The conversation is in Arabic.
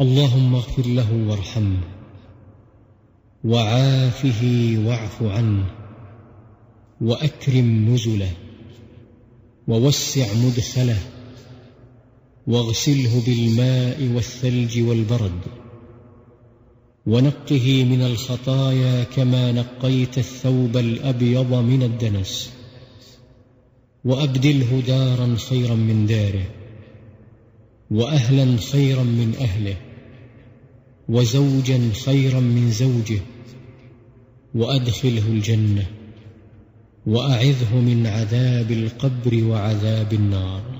اللهم اغفر له وارحمه وعافه واعف عنه وأكرم نزله. ووسع مدخله. واغسله بالماء والثلج والبرد. ونقه من الخطايا كما نقيت الثوب الأبيض من الدنس. وأبدله دارا خيرا من داره. واهلا خيرا من أهله. وزوجا خيرا من زوجه وأدخله الجنة وأعذه من عذاب القبر وعذاب النار.